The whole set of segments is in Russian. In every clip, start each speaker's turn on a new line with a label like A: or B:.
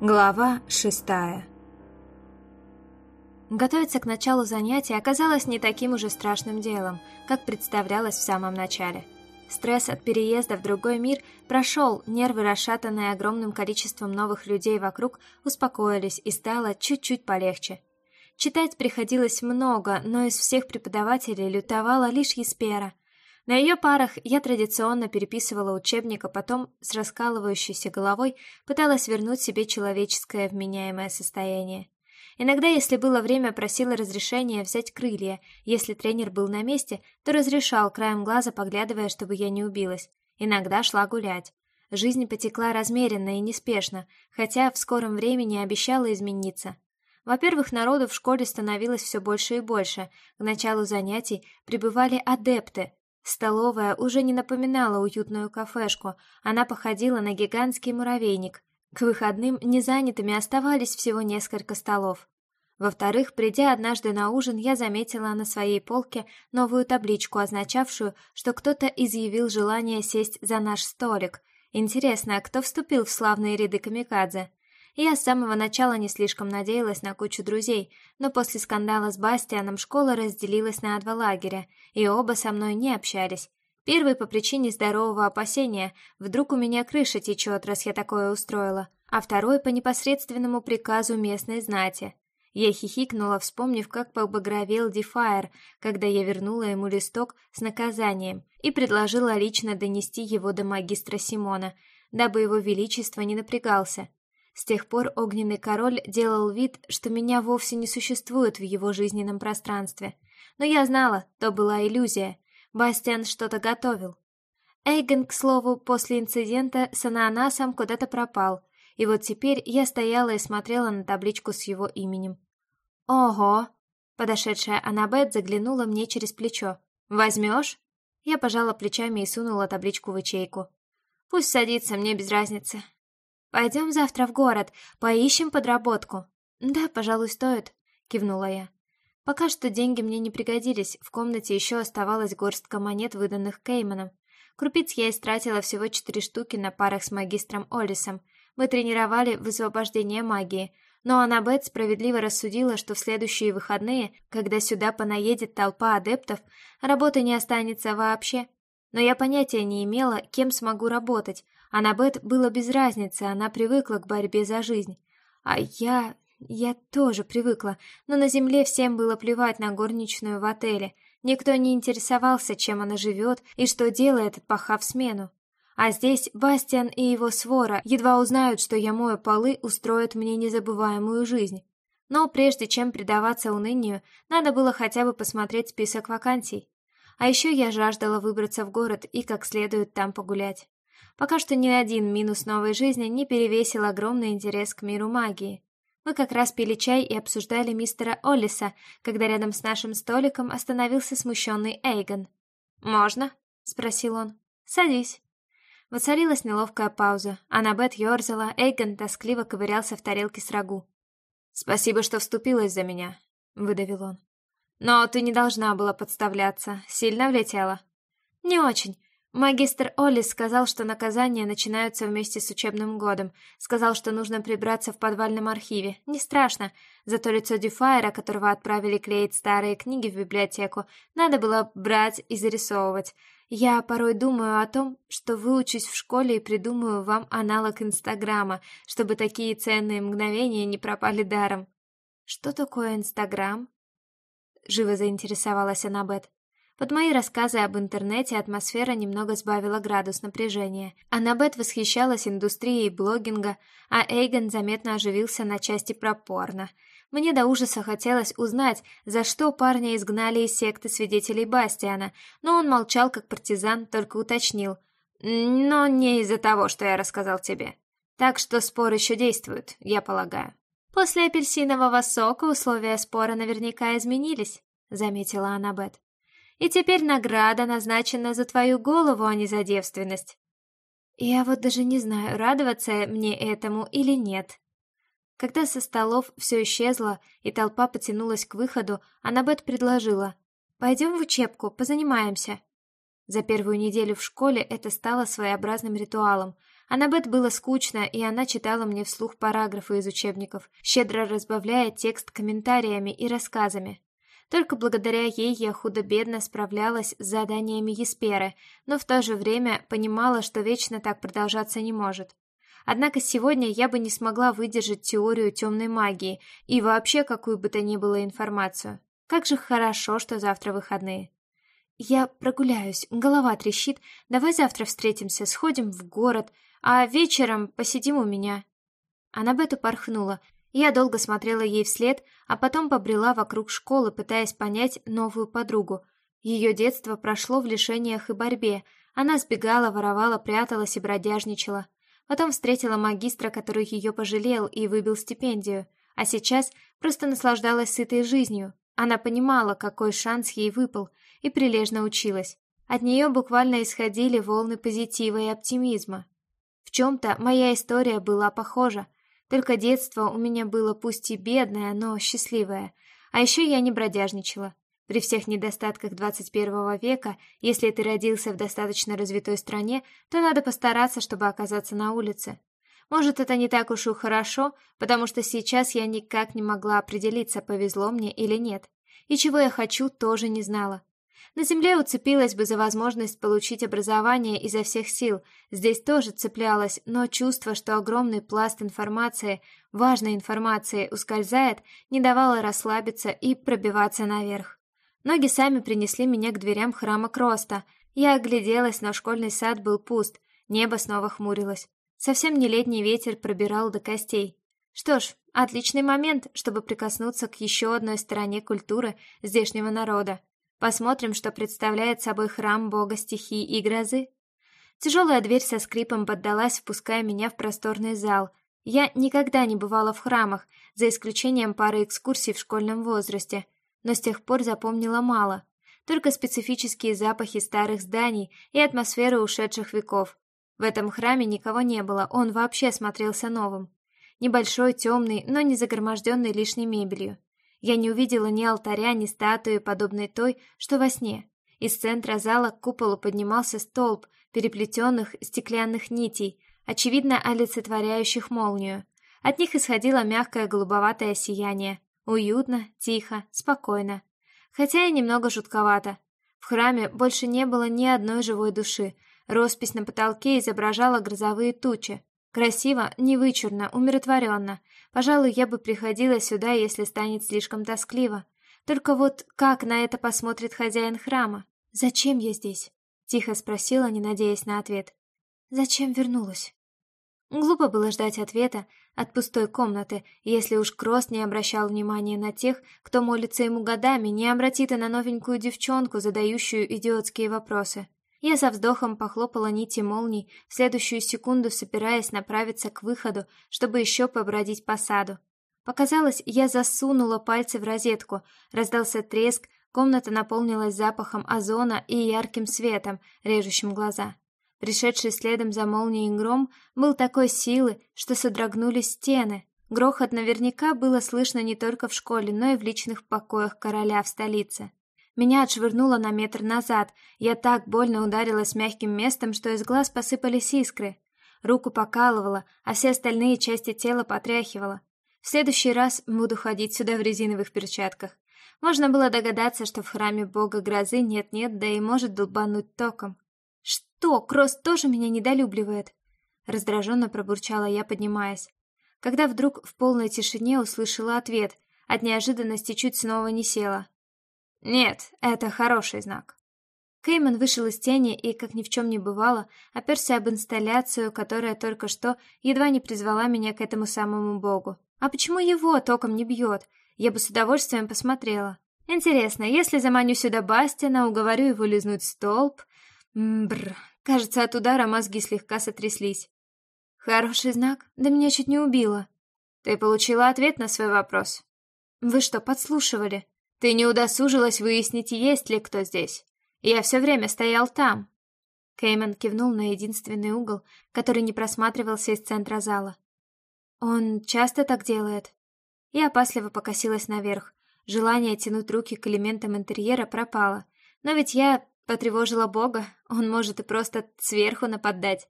A: Глава шестая Готовиться к началу занятий оказалось не таким уже страшным делом, как представлялось в самом начале. Стресс от переезда в другой мир прошел, нервы, расшатанные огромным количеством новых людей вокруг, успокоились и стало чуть-чуть полегче. Читать приходилось много, но из всех преподавателей лютовала лишь Еспера — на ее парах я традиционно переписывала учебник, а потом с раскалывающейся головой пыталась вернуть себе человеческое вменяемое состояние. Иногда, если было время, просила разрешения взять крылья. Если тренер был на месте, то разрешал, краем глаза поглядывая, чтобы я не убилась. Иногда шла гулять. Жизнь потекла размеренно и неспешно, хотя в скором времени обещала измениться. Во-первых, народу в школе становилось все больше и больше. К началу занятий прибывали адепты, Столовая уже не напоминала уютную кафешку, она походила на гигантский муравейник. К выходным незанятыми оставались всего несколько столов. Во-вторых, придя однажды на ужин, я заметила на своей полке новую табличку, означавшую, что кто-то изъявил желание сесть за наш столик. Интересно, кто вступил в славные ряды камикадзе? Я с самого начала не слишком надеялась на кучу друзей, но после скандала с Бастианом школа разделилась на два лагеря, и оба со мной не общались. Первый по причине здорового опасения, вдруг у меня крыша течет, раз я такое устроила, а второй по непосредственному приказу местной знати. Я хихикнула, вспомнив, как побагровел Дефайр, когда я вернула ему листок с наказанием и предложила лично донести его до магистра Симона, дабы его величество не напрягался. С тех пор огненный король делал вид, что меня вовсе не существует в его жизненном пространстве. Но я знала, то была иллюзия. Бастиан что-то готовил. Эйген, к слову, после инцидента с ананасом куда-то пропал, и вот теперь я стояла и смотрела на табличку с его именем. «Ого!» Подошедшая Аннабет заглянула мне через плечо. «Возьмешь?» Я пожала плечами и сунула табличку в ячейку. «Пусть садится, мне без разницы. Пойдем завтра в город, поищем подработку. Да, пожалуй, стоит, кивнула я. Пока что деньги мне не пригодились, в комнате еще оставалась горстка монет, выданных Кейманом. Крупиц я истратила всего четыре штуки на парах с магистром Олисом. Мы тренировали высвобождение магии, но Аннабет справедливо рассудила, что в следующие выходные, когда сюда понаедет толпа адептов, работы не останется вообще. Но я понятия не имела, кем смогу работать, а на Бет было без разницы, она привыкла к борьбе за жизнь. А я... я тоже привыкла, но на земле всем было плевать на горничную в отеле. Никто не интересовался, чем она живет и что делает, отпахав смену. А здесь Бастиан и его свора едва узнают, что я мою полы, устроят мне незабываемую жизнь. Но прежде чем предаваться унынию, надо было хотя бы посмотреть список вакансий. А еще я жаждала выбраться в город и как следует там погулять. Пока что ни один минус новой жизни не перевесил огромный интерес к миру магии. Мы как раз пили чай и обсуждали мистера Оллиса, когда рядом с нашим столиком остановился смущенный Эйгон. «Можно?» — спросил он. «Садись». Воцарилась неловкая пауза. Аннабет ерзала, Эйгон тоскливо ковырялся в тарелке с рагу. «Спасибо, что вступилась за меня», — выдавил он. «Но ты не должна была подставляться. Сильно влетела?» «Не очень. Магистр Оллис сказал, что наказания начинаются вместе с учебным годом. Сказал, что нужно прибраться в подвальном архиве. Не страшно. Зато лицо Дюфайра, которого отправили клеить старые книги в библиотеку, надо было брать и зарисовывать. Я порой думаю о том, что выучусь в школе и придумаю вам аналог Инстаграма, чтобы такие ценные мгновения не пропали даром. Что такое Инстаграм? Живо заинтересовалась Аннабет. Под мои рассказы об интернете атмосфера немного сбавила градус напряжения. Аннабет восхищалась индустрией блогинга, а Эйгон заметно оживился на части про порно. Мне до ужаса хотелось узнать, за что парня изгнали из секты свидетелей Бастиана, но он молчал как партизан, только уточнил. «Но не из-за того, что я рассказал тебе. Так что спор еще действует, я полагаю». «После апельсинового сока условия спора наверняка изменились», — заметила Аннабет. И теперь награда назначена за твою голову, а не за девственность. Я вот даже не знаю, радоваться мне этому или нет. Когда со столов все исчезло и толпа потянулась к выходу, Аннабет предложила. «Пойдем в учебку, позанимаемся». За первую неделю в школе это стало своеобразным ритуалом. Аннабет было скучно, и она читала мне вслух параграфы из учебников, щедро разбавляя текст комментариями и рассказами. Только благодаря ей я худо-бедно справлялась с заданиями Есперы, но в то же время понимала, что вечно так продолжаться не может. Однако сегодня я бы не смогла выдержать теорию темной магии и вообще какую бы то ни было информацию. Как же хорошо, что завтра выходные. Я прогуляюсь, голова трещит. Давай завтра встретимся, сходим в город, а вечером посидим у меня. Она бы порхнула. Я долго смотрела ей вслед, а потом побрела вокруг школы, пытаясь понять новую подругу. Ее детство прошло в лишениях и борьбе. Она сбегала, воровала, пряталась и бродяжничала. Потом встретила магистра, который ее пожалел и выбил стипендию, а сейчас просто наслаждалась сытой жизнью. Она понимала, какой шанс ей выпал, и прилежно училась. От нее буквально исходили волны позитива и оптимизма. В чем-то моя история была похожа, только детство у меня было пусть и бедное, но счастливое. А еще я не бродяжничала. При всех недостатках 21 века, если ты родился в достаточно развитой стране, то надо постараться, чтобы оказаться на улице. Может, это не так уж и хорошо, потому что сейчас я никак не могла определиться, повезло мне или нет. И чего я хочу, тоже не знала. На земле уцепилась бы за возможность получить образование изо всех сил. Здесь тоже цеплялась, но чувство, что огромный пласт информации, важной информации, ускользает, не давало расслабиться и пробиваться наверх. Ноги сами принесли меня к дверям храма Кроста. Я огляделась, но школьный сад был пуст, небо снова хмурилось. Совсем не летний ветер пробирал до костей. Что ж, отличный момент, чтобы прикоснуться к еще одной стороне культуры здешнего народа. Посмотрим, что представляет собой храм бога стихий и грозы. Тяжелая дверь со скрипом поддалась, впуская меня в просторный зал. Я никогда не бывала в храмах, за исключением пары экскурсий в школьном возрасте — но с тех пор запомнила мало. Только специфические запахи старых зданий и атмосферы ушедших веков. В этом храме никого не было, он вообще смотрелся новым. Небольшой, темный, но не загроможденный лишней мебелью. Я не увидела ни алтаря, ни статуи, подобной той, что во сне. Из центра зала к куполу поднимался столб переплетенных стеклянных нитей, очевидно олицетворяющих молнию. От них исходило мягкое голубоватое сияние, Уютно, тихо, спокойно. Хотя и немного жутковато. В храме больше не было ни одной живой души. Роспись на потолке изображала грозовые тучи. Красиво, невычурно, умиротворенно. Пожалуй, я бы приходила сюда, если станет слишком тоскливо. Только вот как на это посмотрит хозяин храма? «Зачем я здесь?» — тихо спросила, не надеясь на ответ. «Зачем вернулась?» Глупо было ждать ответа от пустой комнаты, если уж Кросс не обращал внимания на тех, кто молится ему годами, не обратит и на новенькую девчонку, задающую идиотские вопросы. Я со вздохом похлопала нити молний, в следующую секунду собираясь направиться к выходу, чтобы еще побродить по саду. Показалось, я засунула пальцы в розетку, раздался треск, комната наполнилась запахом озона и ярким светом, режущим глаза. Пришедший следом за молнией гром был такой силы, что содрогнулись стены. Грохот наверняка было слышно не только в школе, но и в личных покоях короля в столице. Меня отшвырнуло на метр назад. Я так больно ударилась мягким местом, что из глаз посыпались искры. Руку покалывало, а все остальные части тела потряхивало. В следующий раз буду ходить сюда в резиновых перчатках. Можно было догадаться, что в храме бога грозы нет-нет, да и может долбануть током. «Что, Кросс тоже меня недолюбливает?» Раздраженно пробурчала я, поднимаясь. Когда вдруг в полной тишине услышала ответ, от неожиданности чуть снова не села. «Нет, это хороший знак». Кейман вышел из тени и, как ни в чем не бывало, оперся об инсталляцию, которая только что едва не призвала меня к этому самому богу. А почему его током не бьет? Я бы с удовольствием посмотрела. Интересно, если заманю сюда Бастина, уговорю его лизнуть столб, Мбр. Кажется, от удара мозги слегка сотряслись. Хороший знак, да меня чуть не убило. Ты получила ответ на свой вопрос. Вы что, подслушивали? Ты не удосужилась выяснить, есть ли кто здесь. Я все время стоял там. Кейман кивнул на единственный угол, который не просматривался из центра зала. Он часто так делает. Я опасливо покосилась наверх. Желание тянуть руки к элементам интерьера пропало. Но ведь я Потревожила Бога, он может и просто сверху нападать.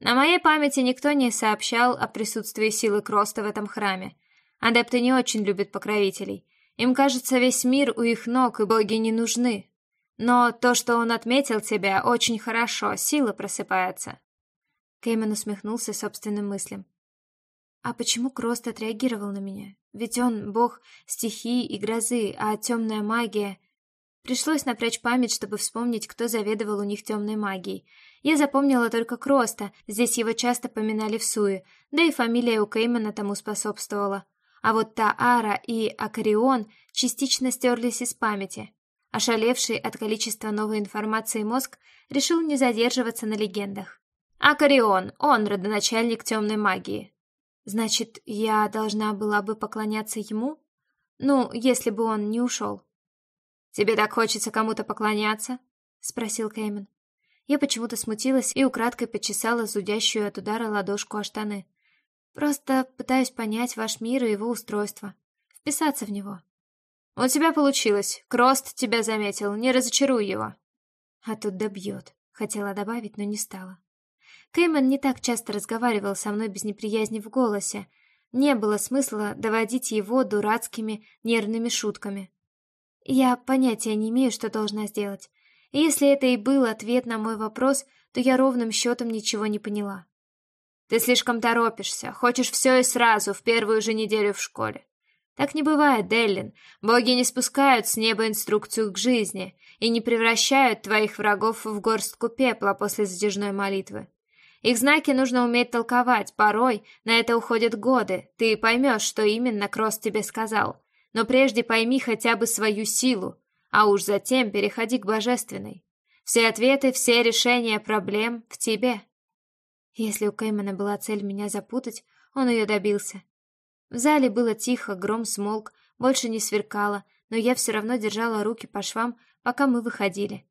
A: На моей памяти никто не сообщал о присутствии силы Кроста в этом храме. Адепты не очень любят покровителей. Им кажется, весь мир у их ног, и боги не нужны. Но то, что он отметил тебя, очень хорошо, сила просыпается. Кейман усмехнулся собственным мыслям. А почему Крост отреагировал на меня? Ведь он бог стихии и грозы, а темная магия... Пришлось напрячь память, чтобы вспомнить, кто заведовал у них темной магией. Я запомнила только Кроста, здесь его часто поминали в суе, да и фамилия у Кеймана тому способствовала. А вот Таара и Акарион частично стерлись из памяти. Ошалевший от количества новой информации мозг решил не задерживаться на легендах. Акарион, он родоначальник темной магии. Значит, я должна была бы поклоняться ему? Ну, если бы он не ушел. «Тебе так хочется кому-то поклоняться?» — спросил Кеймен. Я почему-то смутилась и украдкой почесала зудящую от удара ладошку о штаны. Просто пытаюсь понять ваш мир и его устройство. Вписаться в него. У тебя получилось. Крост тебя заметил. Не разочаруй его. А тут добьет. Хотела добавить, но не стала. Кейман не так часто разговаривал со мной без неприязни в голосе. Не было смысла доводить его дурацкими нервными шутками. Я понятия не имею, что должна сделать. И если это и был ответ на мой вопрос, то я ровным счетом ничего не поняла. Ты слишком торопишься, хочешь все и сразу, в первую же неделю в школе. Так не бывает, Деллин. Боги не спускают с неба инструкцию к жизни и не превращают твоих врагов в горстку пепла после затяжной молитвы. Их знаки нужно уметь толковать, порой на это уходят годы. Ты поймешь, что именно Кросс тебе сказал. Но прежде пойми хотя бы свою силу, а уж затем переходи к божественной. Все ответы, все решения проблем в тебе. Если у Кэймана была цель меня запутать, он ее добился. В зале было тихо, гром смолк, больше не сверкало, но я все равно держала руки по швам, пока мы выходили.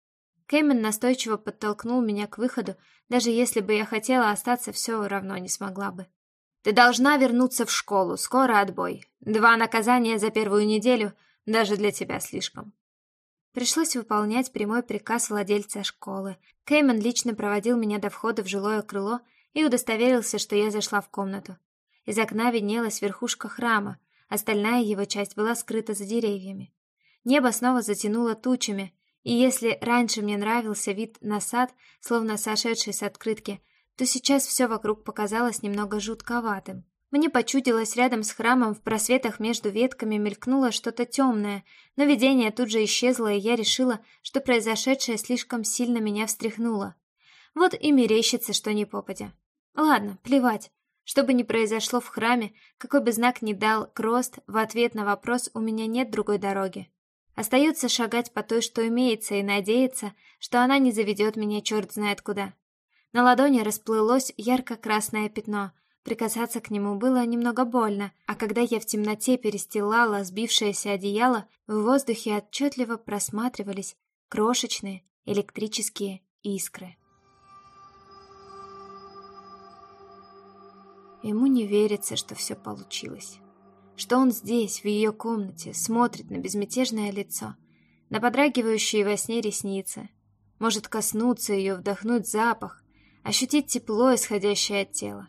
A: Кэйман настойчиво подтолкнул меня к выходу, даже если бы я хотела остаться, все равно не смогла бы. «Ты должна вернуться в школу, скоро отбой. Два наказания за первую неделю даже для тебя слишком». Пришлось выполнять прямой приказ владельца школы. Кейман лично проводил меня до входа в жилое крыло и удостоверился, что я зашла в комнату. Из окна виднелась верхушка храма, остальная его часть была скрыта за деревьями. Небо снова затянуло тучами, и если раньше мне нравился вид на сад, словно сошедший с открытки, то сейчас все вокруг показалось немного жутковатым. Мне почудилось рядом с храмом в просветах между ветками мелькнуло что-то темное, но видение тут же исчезло, и я решила, что произошедшее слишком сильно меня встряхнуло. Вот и мерещится, что не попадя. Ладно, плевать. Что бы ни произошло в храме, какой бы знак ни дал Крост, в ответ на вопрос у меня нет другой дороги. Остается шагать по той, что имеется, и надеяться, что она не заведет меня черт знает куда. На ладони расплылось ярко-красное пятно, Прикасаться к нему было немного больно, а когда я в темноте перестилала сбившееся одеяло, в воздухе отчетливо просматривались крошечные электрические искры. Ему не верится, что все получилось. Что он здесь, в ее комнате, смотрит на безмятежное лицо, на подрагивающие во сне ресницы, может коснуться ее, вдохнуть запах, ощутить тепло, исходящее от тела.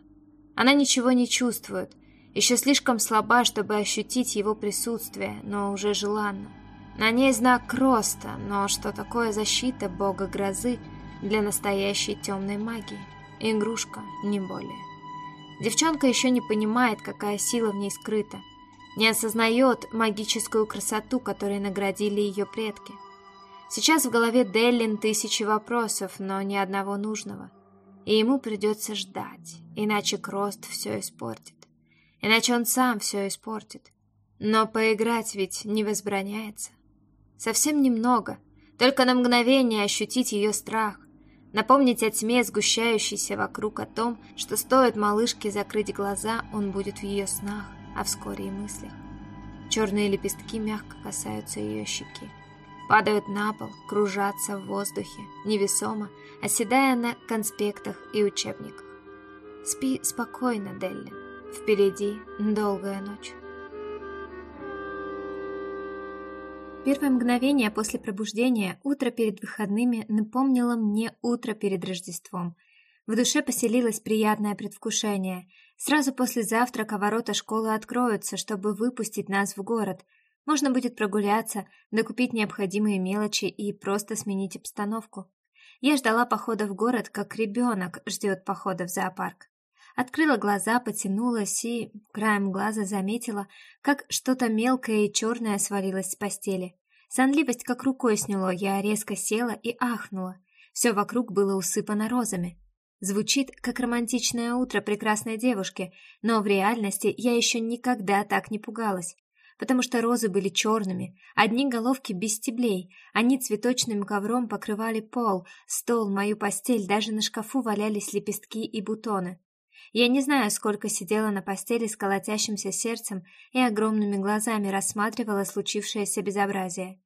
A: Она ничего не чувствует, еще слишком слаба, чтобы ощутить его присутствие, но уже желанно. На ней знак роста, но что такое защита бога грозы для настоящей темной магии? Игрушка, не более. Девчонка еще не понимает, какая сила в ней скрыта, не осознает магическую красоту, которой наградили ее предки. Сейчас в голове Деллин тысячи вопросов, но ни одного нужного – и ему придется ждать, иначе Крост все испортит. Иначе он сам все испортит. Но поиграть ведь не возбраняется. Совсем немного, только на мгновение ощутить ее страх, напомнить о тьме, сгущающейся вокруг, о том, что стоит малышке закрыть глаза, он будет в ее снах, а вскоре и мыслях. Черные лепестки мягко касаются ее щеки падают на пол, кружатся в воздухе, невесомо, оседая на конспектах и учебниках. Спи спокойно, Деллин. Впереди долгая ночь. Первое мгновение после пробуждения, утро перед выходными, напомнило мне утро перед Рождеством. В душе поселилось приятное предвкушение. Сразу после завтрака ворота школы откроются, чтобы выпустить нас в город. Можно будет прогуляться, докупить необходимые мелочи и просто сменить обстановку. Я ждала похода в город, как ребенок ждет похода в зоопарк. Открыла глаза, потянулась и, краем глаза, заметила, как что-то мелкое и черное свалилось с постели. Сонливость как рукой сняло, я резко села и ахнула. Все вокруг было усыпано розами. Звучит, как романтичное утро прекрасной девушки, но в реальности я еще никогда так не пугалась потому что розы были черными, одни головки без стеблей, они цветочным ковром покрывали пол, стол, мою постель, даже на шкафу валялись лепестки и бутоны. Я не знаю, сколько сидела на постели с колотящимся сердцем и огромными глазами рассматривала случившееся безобразие.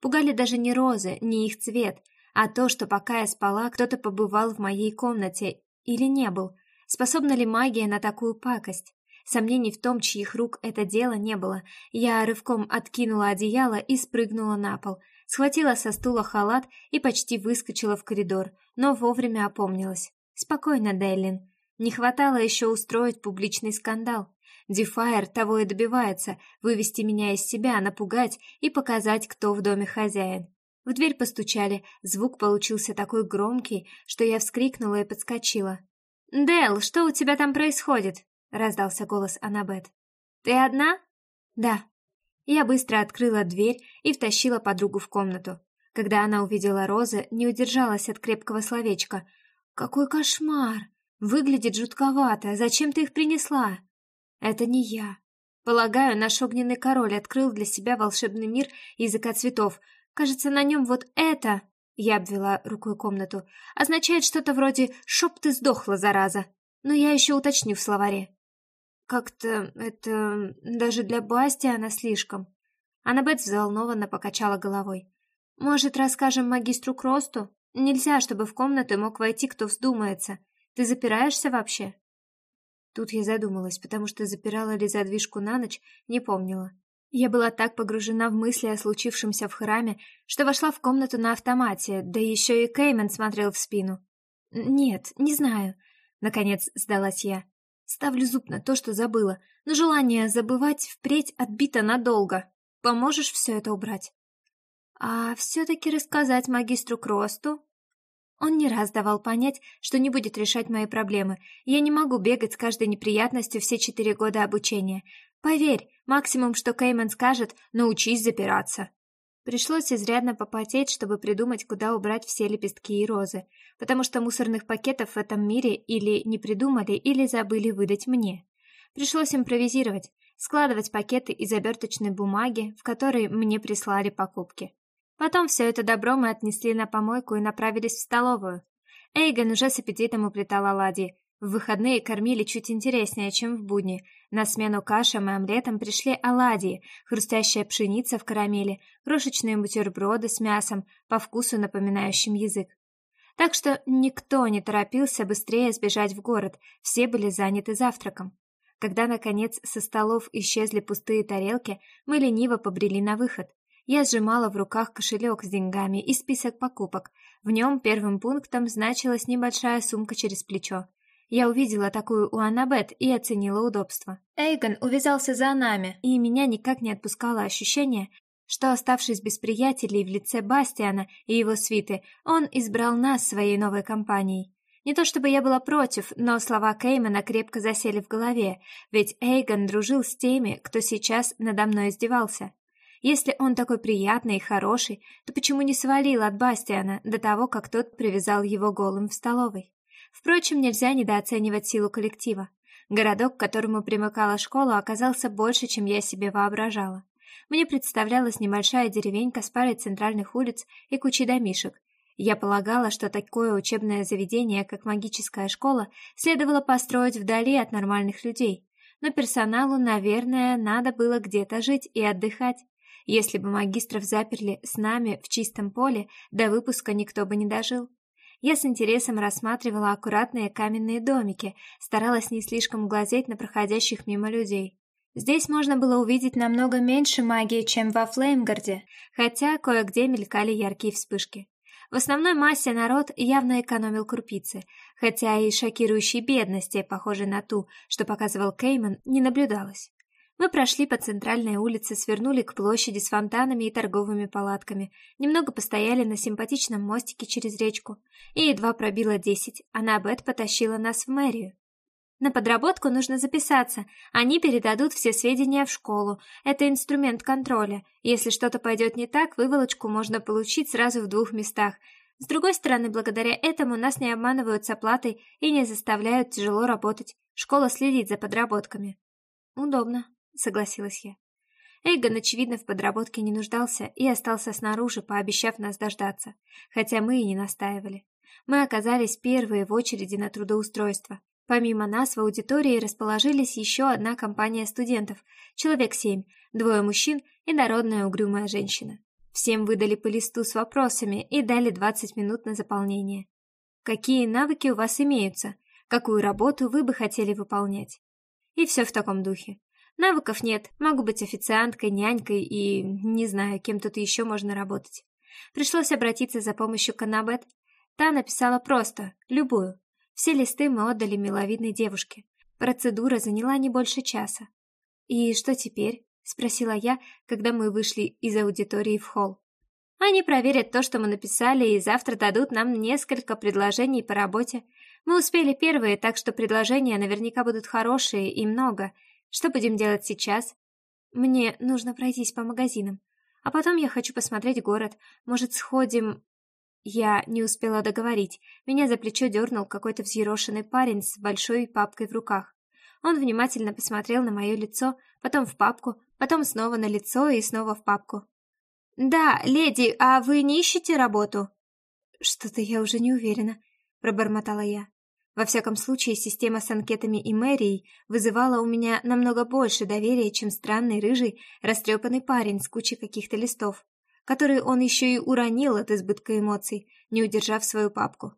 A: Пугали даже не розы, не их цвет, а то, что пока я спала, кто-то побывал в моей комнате или не был. Способна ли магия на такую пакость? Сомнений в том, чьих рук это дело не было. Я рывком откинула одеяло и спрыгнула на пол. Схватила со стула халат и почти выскочила в коридор, но вовремя опомнилась. Спокойно, Дейлин. Не хватало еще устроить публичный скандал. Дефайр того и добивается — вывести меня из себя, напугать и показать, кто в доме хозяин. В дверь постучали, звук получился такой громкий, что я вскрикнула и подскочила. «Дэл, что у тебя там происходит?» — раздался голос Аннабет. «Ты одна?» «Да». Я быстро открыла дверь и втащила подругу в комнату. Когда она увидела розы, не удержалась от крепкого словечка. «Какой кошмар! Выглядит жутковато. Зачем ты их принесла?» «Это не я. Полагаю, наш огненный король открыл для себя волшебный мир языка цветов. Кажется, на нем вот это...» Я обвела рукой комнату. «Означает что-то вроде «чтоб ты сдохла, зараза». Но я еще уточню в словаре. Как-то это... даже для Бастиана слишком. Аннабет взволнованно покачала головой. Может, расскажем магистру Кросту? Нельзя, чтобы в комнаты мог войти кто вздумается. Ты запираешься вообще? Тут я задумалась, потому что запирала ли задвижку на ночь, не помнила. Я была так погружена в мысли о случившемся в храме, что вошла в комнату на автомате, да еще и Кеймен смотрел в спину. «Нет, не знаю», — наконец сдалась я. Ставлю зуб на то, что забыла, но желание забывать впредь отбито надолго. Поможешь все это убрать? А все-таки рассказать магистру Кросту? Он не раз давал понять, что не будет решать мои проблемы. Я не могу бегать с каждой неприятностью все четыре года обучения. Поверь, максимум, что Кейман скажет, научись запираться. Пришлось изрядно попотеть, чтобы придумать, куда убрать все лепестки и розы, потому что мусорных пакетов в этом мире или не придумали, или забыли выдать мне. Пришлось импровизировать, складывать пакеты из оберточной бумаги, в которой мне прислали покупки. Потом все это добро мы отнесли на помойку и направились в столовую. Эйгон уже с аппетитом уплетал оладьи, в выходные кормили чуть интереснее, чем в будни. На смену кашам и омлетам пришли оладьи, хрустящая пшеница в карамели, крошечные бутерброды с мясом, по вкусу напоминающим язык. Так что никто не торопился быстрее сбежать в город, все были заняты завтраком. Когда, наконец, со столов исчезли пустые тарелки, мы лениво побрели на выход. Я сжимала в руках кошелек с деньгами и список покупок. В нем первым пунктом значилась небольшая сумка через плечо. Я увидела такую у Аннабет и оценила удобство. Эйгон увязался за нами, и меня никак не отпускало ощущение, что, оставшись без приятелей в лице Бастиана и его свиты, он избрал нас своей новой компанией. Не то чтобы я была против, но слова Кеймана крепко засели в голове, ведь Эйгон дружил с теми, кто сейчас надо мной издевался. Если он такой приятный и хороший, то почему не свалил от Бастиана до того, как тот привязал его голым в столовой? Впрочем, нельзя недооценивать силу коллектива. Городок, к которому примыкала школа, оказался больше, чем я себе воображала. Мне представлялась небольшая деревенька с парой центральных улиц и кучей домишек. Я полагала, что такое учебное заведение, как магическая школа, следовало построить вдали от нормальных людей. Но персоналу, наверное, надо было где-то жить и отдыхать. Если бы магистров заперли с нами в чистом поле, до выпуска никто бы не дожил. Я с интересом рассматривала аккуратные каменные домики, старалась не слишком глазеть на проходящих мимо людей. Здесь можно было увидеть намного меньше магии, чем во Флеймгарде, хотя кое-где мелькали яркие вспышки. В основной массе народ явно экономил крупицы, хотя и шокирующей бедности, похожей на ту, что показывал Кейман, не наблюдалось. Мы прошли по центральной улице, свернули к площади с фонтанами и торговыми палатками, немного постояли на симпатичном мостике через речку, и едва пробило десять, Аннабет потащила нас в мэрию. На подработку нужно записаться, они передадут все сведения в школу, это инструмент контроля, если что-то пойдет не так, выволочку можно получить сразу в двух местах. С другой стороны, благодаря этому нас не обманывают с оплатой и не заставляют тяжело работать, школа следит за подработками. Удобно согласилась я. Эйгон, очевидно, в подработке не нуждался и остался снаружи, пообещав нас дождаться, хотя мы и не настаивали. Мы оказались первые в очереди на трудоустройство. Помимо нас в аудитории расположились еще одна компания студентов, человек семь, двое мужчин и народная угрюмая женщина. Всем выдали по листу с вопросами и дали 20 минут на заполнение. Какие навыки у вас имеются? Какую работу вы бы хотели выполнять? И все в таком духе. Навыков нет, могу быть официанткой, нянькой и, не знаю, кем тут еще можно работать. Пришлось обратиться за помощью к Аннабет. Та написала просто, любую. Все листы мы отдали миловидной девушке. Процедура заняла не больше часа. «И что теперь?» — спросила я, когда мы вышли из аудитории в холл. «Они проверят то, что мы написали, и завтра дадут нам несколько предложений по работе. Мы успели первые, так что предложения наверняка будут хорошие и много, что будем делать сейчас? Мне нужно пройтись по магазинам. А потом я хочу посмотреть город. Может, сходим... Я не успела договорить. Меня за плечо дернул какой-то взъерошенный парень с большой папкой в руках. Он внимательно посмотрел на мое лицо, потом в папку, потом снова на лицо и снова в папку. «Да, леди, а вы не ищете работу?» «Что-то я уже не уверена», — пробормотала я. Во всяком случае, система с анкетами и мэрией вызывала у меня намного больше доверия, чем странный рыжий, растрепанный парень с кучей каких-то листов, которые он еще и уронил от избытка эмоций, не удержав свою папку.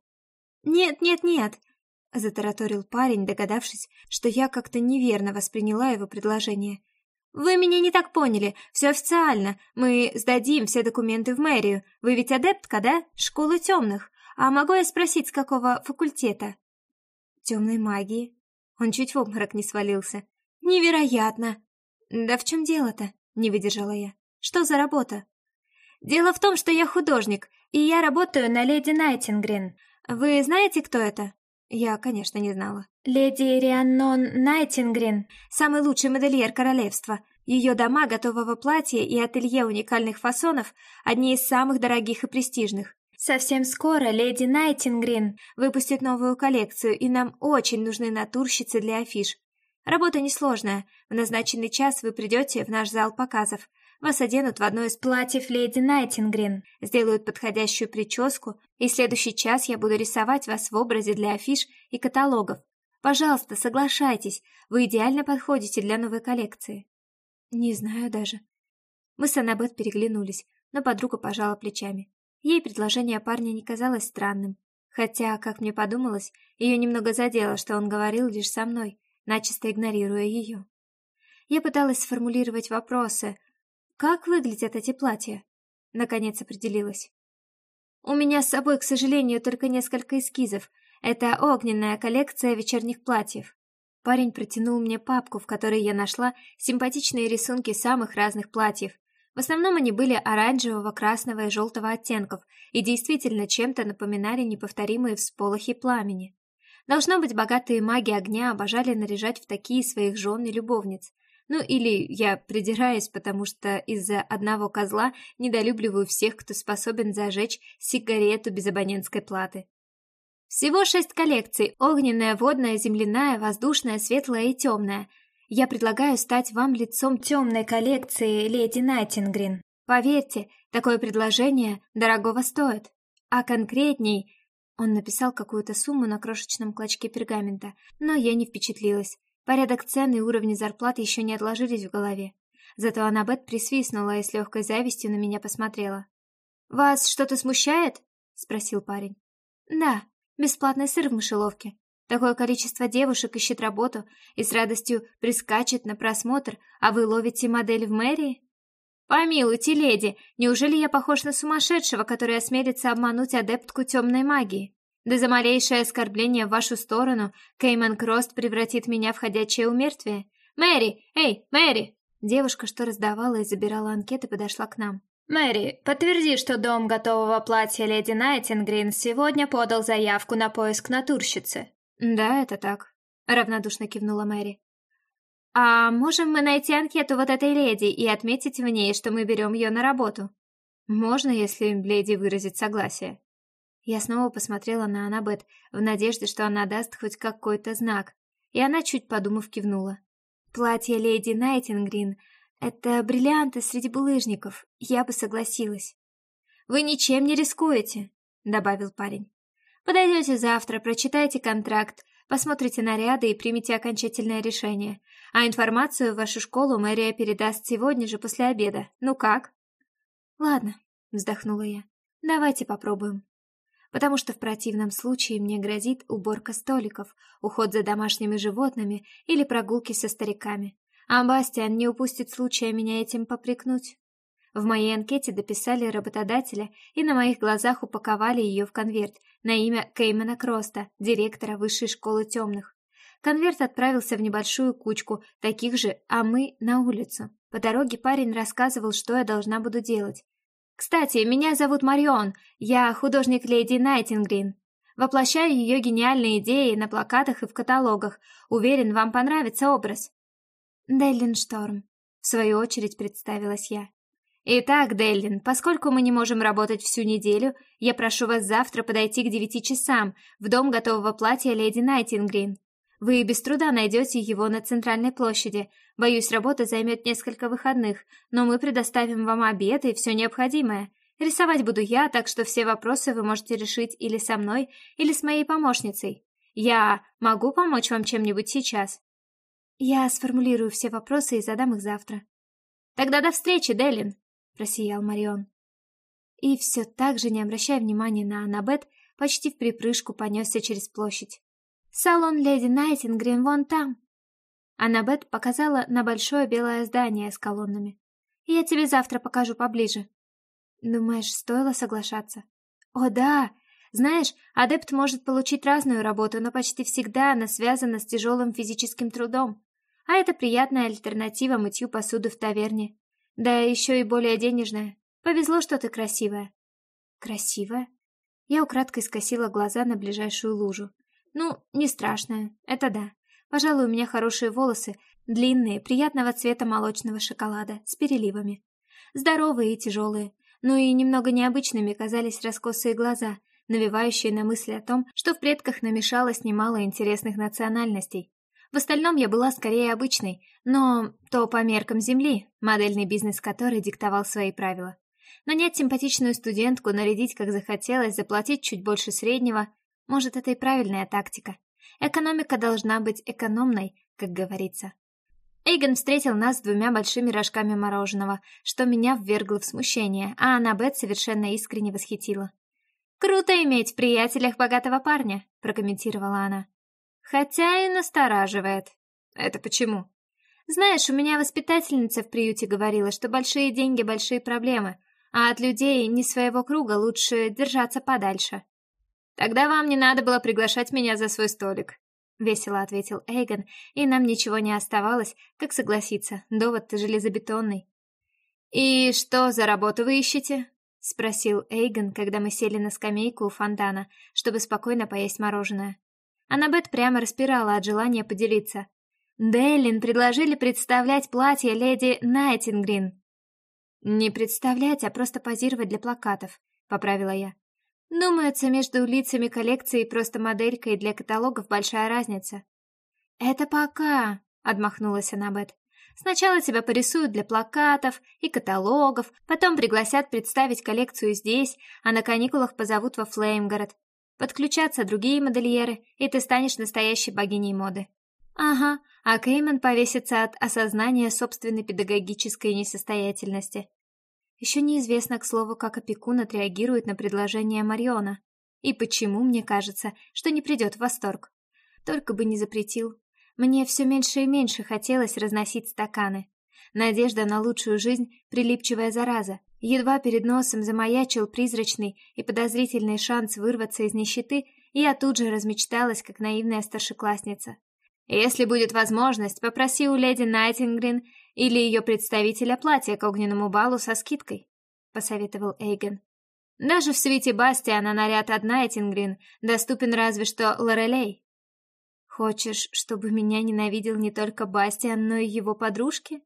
A: «Нет, нет, нет!» — затараторил парень, догадавшись, что я как-то неверно восприняла его предложение. «Вы меня не так поняли. Все официально. Мы сдадим все документы в мэрию. Вы ведь адептка, да? Школы темных. А могу я спросить, с какого факультета?» Темной магии. Он чуть в обморок не свалился. Невероятно! Да в чем дело-то? Не выдержала я. Что за работа? Дело в том, что я художник, и я работаю на леди Найтингрин. Вы знаете, кто это? Я, конечно, не знала. Леди Рианнон Найтингрин, самый лучший модельер королевства. Ее дома готового платья и ателье уникальных фасонов одни из самых дорогих и престижных. Совсем скоро леди Найтингрин выпустит новую коллекцию, и нам очень нужны натурщицы для афиш. Работа несложная. В назначенный час вы придете в наш зал показов. Вас оденут в одно из платьев леди Найтингрин, сделают подходящую прическу, и следующий час я буду рисовать вас в образе для афиш и каталогов. Пожалуйста, соглашайтесь, вы идеально подходите для новой коллекции. Не знаю даже. Мы с Аннабет переглянулись, но подруга пожала плечами. Ей предложение парня не казалось странным, хотя, как мне подумалось, ее немного задело, что он говорил лишь со мной, начисто игнорируя ее. Я пыталась сформулировать вопросы. «Как выглядят эти платья?» Наконец определилась. «У меня с собой, к сожалению, только несколько эскизов. Это огненная коллекция вечерних платьев». Парень протянул мне папку, в которой я нашла симпатичные рисунки самых разных платьев, в основном они были оранжевого, красного и желтого оттенков и действительно чем-то напоминали неповторимые всполохи пламени. Должно быть, богатые маги огня обожали наряжать в такие своих жен и любовниц. Ну или я придираюсь, потому что из-за одного козла недолюбливаю всех, кто способен зажечь сигарету без абонентской платы. Всего шесть коллекций – огненная, водная, земляная, воздушная, светлая и темная – я предлагаю стать вам лицом темной коллекции леди Найтингрин. Поверьте, такое предложение дорогого стоит. А конкретней... Он написал какую-то сумму на крошечном клочке пергамента, но я не впечатлилась. Порядок цен и уровни зарплат еще не отложились в голове. Зато Аннабет присвистнула и с легкой завистью на меня посмотрела. «Вас что-то смущает?» — спросил парень. «Да, бесплатный сыр в мышеловке. Такое количество девушек ищет работу и с радостью прискачет на просмотр, а вы ловите модель в мэрии? Помилуйте, леди, неужели я похож на сумасшедшего, который осмелится обмануть адептку темной магии? Да за малейшее оскорбление в вашу сторону Кейман Крост превратит меня в ходячее умертвие. Мэри! Эй, Мэри!» Девушка, что раздавала и забирала анкеты, подошла к нам. «Мэри, подтверди, что дом готового платья леди Найтингрин сегодня подал заявку на поиск натурщицы». «Да, это так», — равнодушно кивнула Мэри. «А можем мы найти анкету вот этой леди и отметить в ней, что мы берем ее на работу?» «Можно, если леди выразит согласие». Я снова посмотрела на Аннабет в надежде, что она даст хоть какой-то знак, и она, чуть подумав, кивнула. «Платье леди Найтингрин — это бриллианты среди булыжников, я бы согласилась». «Вы ничем не рискуете», — добавил парень. «Подойдете завтра, прочитайте контракт, посмотрите наряды и примите окончательное решение. А информацию в вашу школу мэрия передаст сегодня же после обеда. Ну как?» «Ладно», — вздохнула я. «Давайте попробуем» потому что в противном случае мне грозит уборка столиков, уход за домашними животными или прогулки со стариками. А Бастиан не упустит случая меня этим попрекнуть. В моей анкете дописали работодателя и на моих глазах упаковали ее в конверт на имя Кеймана Кроста, директора Высшей школы темных. Конверт отправился в небольшую кучку таких же, а мы на улицу. По дороге парень рассказывал, что я должна буду делать, кстати, меня зовут Марион, я художник леди Найтингрин. Воплощаю ее гениальные идеи на плакатах и в каталогах. Уверен, вам понравится образ. Деллин Шторм. В свою очередь представилась я. Итак, Деллин, поскольку мы не можем работать всю неделю, я прошу вас завтра подойти к девяти часам в дом готового платья леди Найтингрин. Вы без труда найдете его на центральной площади. Боюсь, работа займет несколько выходных, но мы предоставим вам обед и все необходимое. Рисовать буду я, так что все вопросы вы можете решить или со мной, или с моей помощницей. Я могу помочь вам чем-нибудь сейчас? Я сформулирую все вопросы и задам их завтра. Тогда до встречи, Делин, просиял Марион. И все так же, не обращая внимания на Аннабет, почти в припрыжку понесся через площадь. Салон леди Найтингрин вон там. Аннабет показала на большое белое здание с колоннами. Я тебе завтра покажу поближе. Думаешь, стоило соглашаться? О, да! Знаешь, адепт может получить разную работу, но почти всегда она связана с тяжелым физическим трудом. А это приятная альтернатива мытью посуды в таверне. Да еще и более денежная. Повезло, что ты красивая. Красивая? Я украдкой скосила глаза на ближайшую лужу. Ну, не страшное, это да. Пожалуй, у меня хорошие волосы, длинные, приятного цвета молочного шоколада, с переливами. Здоровые и тяжелые, но и немного необычными казались раскосые глаза, навевающие на мысли о том, что в предках намешалось немало интересных национальностей. В остальном я была скорее обычной, но то по меркам Земли, модельный бизнес которой диктовал свои правила. Нанять симпатичную студентку, нарядить как захотелось, заплатить чуть больше среднего может, это и правильная тактика. Экономика должна быть экономной, как говорится. Эйгон встретил нас с двумя большими рожками мороженого, что меня ввергло в смущение, а Аннабет совершенно искренне восхитила. «Круто иметь в приятелях богатого парня», — прокомментировала она. «Хотя и настораживает». «Это почему?» «Знаешь, у меня воспитательница в приюте говорила, что большие деньги — большие проблемы, а от людей не своего круга лучше держаться подальше». «Тогда вам не надо было приглашать меня за свой столик», — весело ответил Эйгон, и нам ничего не оставалось, как согласиться, довод-то железобетонный. «И что за работу вы ищете?» — спросил Эйгон, когда мы сели на скамейку у фонтана, чтобы спокойно поесть мороженое. Аннабет прямо распирала от желания поделиться. Деллин предложили представлять платье леди Найтингрин. «Не представлять, а просто позировать для плакатов», — поправила я. Думается, между лицами коллекции и просто моделькой для каталогов большая разница. «Это пока», — отмахнулась Аннабет. «Сначала тебя порисуют для плакатов и каталогов, потом пригласят представить коллекцию здесь, а на каникулах позовут во Флеймгород. Подключатся другие модельеры, и ты станешь настоящей богиней моды». «Ага, а Кейман повесится от осознания собственной педагогической несостоятельности. Еще неизвестно, к слову, как опекун отреагирует на предложение Мариона. И почему мне кажется, что не придет в восторг. Только бы не запретил. Мне все меньше и меньше хотелось разносить стаканы. надежда на лучшую жизнь, прилипчивая зараза. Едва перед носом замаячил призрачный и подозрительный шанс вырваться из нищеты, и я тут же размечталась, как наивная старшеклассница. Если будет возможность, попроси у леди Найтингрин или ее представителя платье к огненному балу со скидкой, посоветовал Эйген. Даже в свете Бастиана наряд от Найтингрин доступен разве что Лорелей. Хочешь, чтобы меня ненавидел не только Бастиан, но и его подружки?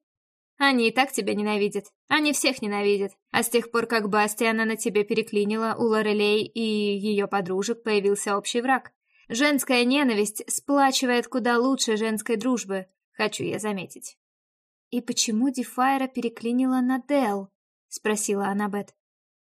A: Они и так тебя ненавидят. Они всех ненавидят. А с тех пор, как Бастиана на тебе переклинила, у Лорелей и ее подружек появился общий враг. Женская ненависть сплачивает куда лучше женской дружбы, хочу я заметить. «И почему Дефайра переклинила на Дел?» — спросила Аннабет.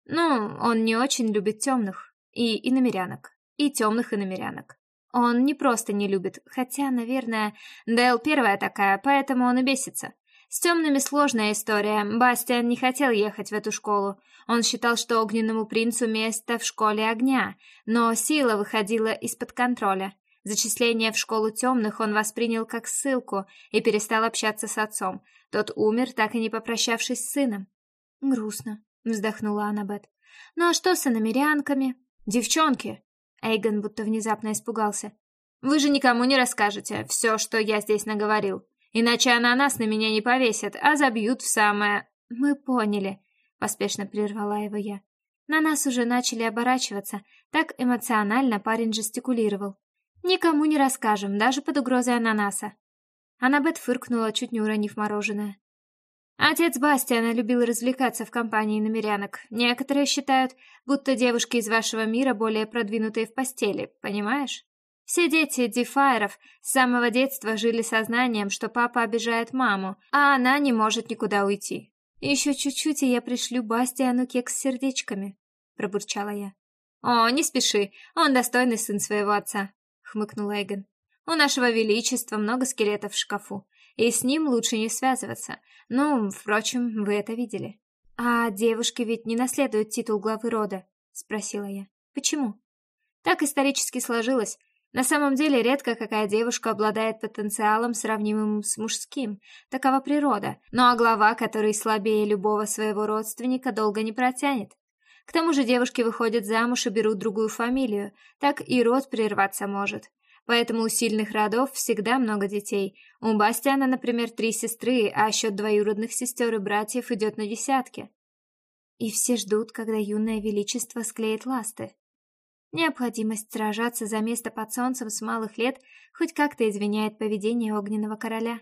A: «Ну, он не очень любит темных и иномерянок, и темных иномерянок. Он не просто не любит, хотя, наверное, Дел первая такая, поэтому он и бесится. С темными сложная история. Бастиан не хотел ехать в эту школу. Он считал, что огненному принцу место в школе огня, но сила выходила из-под контроля. Зачисление в школу темных он воспринял как ссылку и перестал общаться с отцом. Тот умер, так и не попрощавшись с сыном. Грустно, вздохнула Аннабет. Ну а что с иномерянками? Девчонки! Эйгон будто внезапно испугался. Вы же никому не расскажете все, что я здесь наговорил. Иначе ананас на меня не повесят, а забьют в самое... Мы поняли, поспешно прервала его я. На нас уже начали оборачиваться, так эмоционально парень жестикулировал. Никому не расскажем, даже под угрозой ананаса. Аннабет фыркнула, чуть не уронив мороженое. Отец Бастиана любил развлекаться в компании намерянок. Некоторые считают, будто девушки из вашего мира более продвинутые в постели, понимаешь? Все дети Дефайров с самого детства жили сознанием, что папа обижает маму, а она не может никуда уйти. Еще чуть-чуть, и я пришлю Бастиану кекс с сердечками, пробурчала я. О, не спеши, он достойный сын своего отца, хмыкнул Эйген. У нашего величества много скелетов в шкафу, и с ним лучше не связываться. Ну, впрочем, вы это видели. А девушки ведь не наследуют титул главы рода, спросила я. Почему? Так исторически сложилось. На самом деле, редко какая девушка обладает потенциалом, сравнимым с мужским. Такова природа. Ну а глава, который слабее любого своего родственника, долго не протянет. К тому же девушки выходят замуж и берут другую фамилию. Так и род прерваться может. Поэтому у сильных родов всегда много детей. У Бастиана, например, три сестры, а счет двоюродных сестер и братьев идет на десятки. И все ждут, когда юное величество склеит ласты. Необходимость сражаться за место под солнцем с малых лет хоть как-то извиняет поведение огненного короля.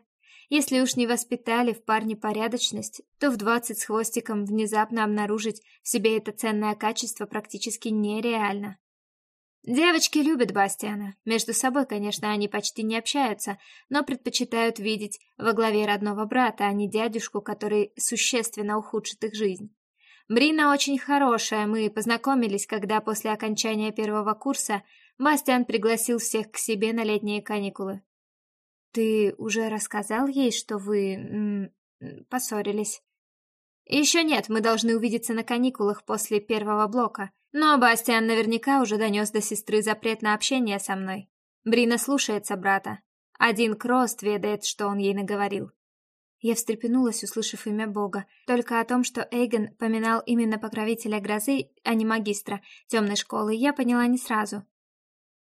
A: Если уж не воспитали в парне порядочность, то в двадцать с хвостиком внезапно обнаружить в себе это ценное качество практически нереально. Девочки любят Бастиана. Между собой, конечно, они почти не общаются, но предпочитают видеть во главе родного брата, а не дядюшку, который существенно ухудшит их жизнь. Брина очень хорошая, мы познакомились, когда после окончания первого курса Бастиан пригласил всех к себе на летние каникулы. Ты уже рассказал ей, что вы... М -м, поссорились? Еще нет, мы должны увидеться на каникулах после первого блока. Но Бастиан наверняка уже донес до сестры запрет на общение со мной. Брина слушается брата. Один Крост ведает, что он ей наговорил. Я встрепенулась, услышав имя Бога. Только о том, что Эйген поминал именно покровителя грозы, а не магистра темной школы, я поняла не сразу.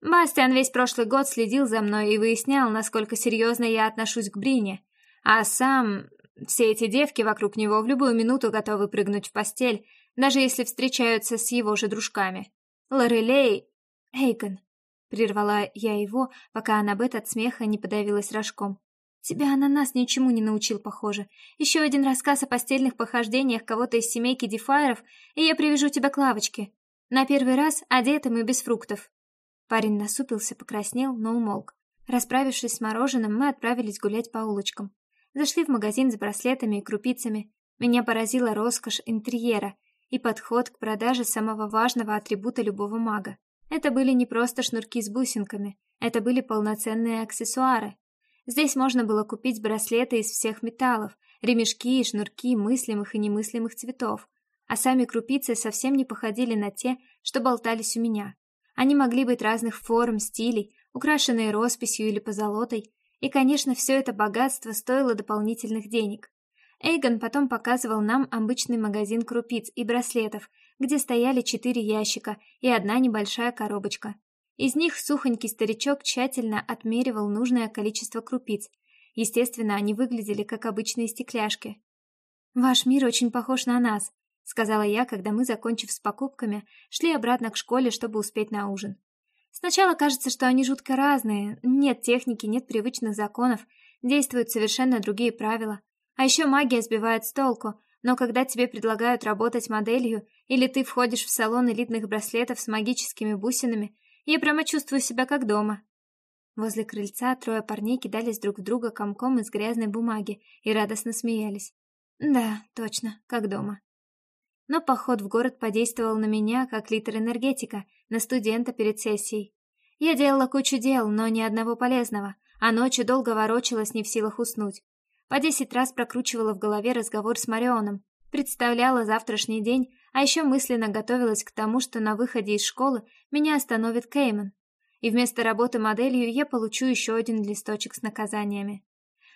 A: Бастиан весь прошлый год следил за мной и выяснял, насколько серьезно я отношусь к Брине. А сам... Все эти девки вокруг него в любую минуту готовы прыгнуть в постель, даже если встречаются с его же дружками. Лорелей... Эйген... Прервала я его, пока Аннабет от смеха не подавилась рожком. Тебя ананас ничему не научил, похоже. Еще один рассказ о постельных похождениях кого-то из семейки Дефайров, и я привяжу тебя к лавочке. На первый раз одетым и без фруктов. Парень насупился, покраснел, но умолк. Расправившись с мороженым, мы отправились гулять по улочкам. Зашли в магазин с браслетами и крупицами. Меня поразила роскошь интерьера и подход к продаже самого важного атрибута любого мага. Это были не просто шнурки с бусинками, это были полноценные аксессуары, Здесь можно было купить браслеты из всех металлов, ремешки и шнурки мыслимых и немыслимых цветов, а сами крупицы совсем не походили на те, что болтались у меня. Они могли быть разных форм, стилей, украшенные росписью или позолотой, и, конечно, все это богатство стоило дополнительных денег. Эйгон потом показывал нам обычный магазин крупиц и браслетов, где стояли четыре ящика и одна небольшая коробочка. Из них сухонький старичок тщательно отмеривал нужное количество крупиц. Естественно, они выглядели как обычные стекляшки. «Ваш мир очень похож на нас», — сказала я, когда мы, закончив с покупками, шли обратно к школе, чтобы успеть на ужин. Сначала кажется, что они жутко разные, нет техники, нет привычных законов, действуют совершенно другие правила. А еще магия сбивает с толку, но когда тебе предлагают работать моделью, или ты входишь в салон элитных браслетов с магическими бусинами, я прямо чувствую себя как дома. Возле крыльца трое парней кидались друг в друга комком из грязной бумаги и радостно смеялись. Да, точно, как дома. Но поход в город подействовал на меня, как литр энергетика, на студента перед сессией. Я делала кучу дел, но ни одного полезного, а ночью долго ворочалась, не в силах уснуть. По десять раз прокручивала в голове разговор с Марионом, представляла завтрашний день, а еще мысленно готовилась к тому, что на выходе из школы меня остановит Кейман. И вместо работы моделью я получу еще один листочек с наказаниями.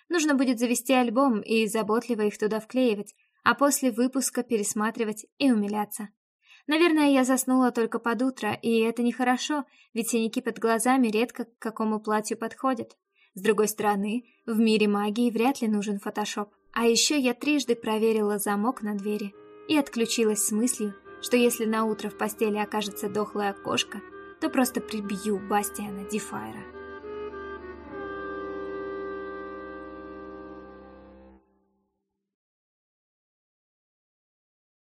A: Нужно будет завести альбом и заботливо их туда вклеивать, а после выпуска пересматривать и умиляться. Наверное, я заснула только под утро, и это нехорошо, ведь синяки под глазами редко к какому платью подходят. С другой стороны, в мире магии вряд ли нужен фотошоп. А еще я трижды проверила замок на двери и отключилась с мыслью, что если на утро в постели окажется дохлая кошка, то просто прибью Бастиана Дефайра.